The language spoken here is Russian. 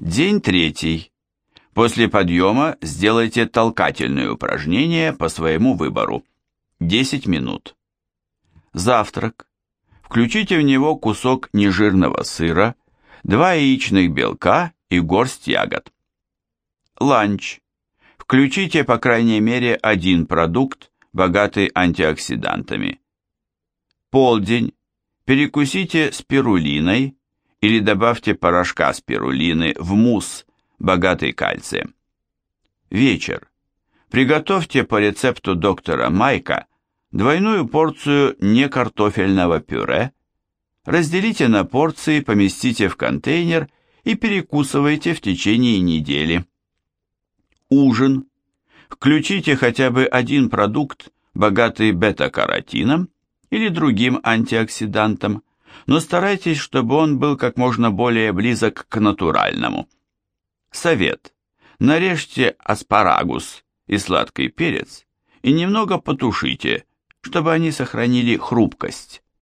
День третий. После подъема сделайте толкательные упражнения по своему выбору. 10 минут. Завтрак. Включите в него кусок нежирного сыра, два яичных белка и горсть ягод. Ланч. Включите по крайней мере один продукт, богатый антиоксидантами. Полдень. Перекусите спирулиной или добавьте порошка спирулины в мусс, богатый кальцием. Вечер. Приготовьте по рецепту доктора Майка двойную порцию некартофельного пюре, разделите на порции, поместите в контейнер и перекусывайте в течение недели. Ужин. Включите хотя бы один продукт, богатый бета-каротином или другим антиоксидантом, но старайтесь, чтобы он был как можно более близок к натуральному. Совет. Нарежьте аспарагус и сладкий перец и немного потушите, чтобы они сохранили хрупкость.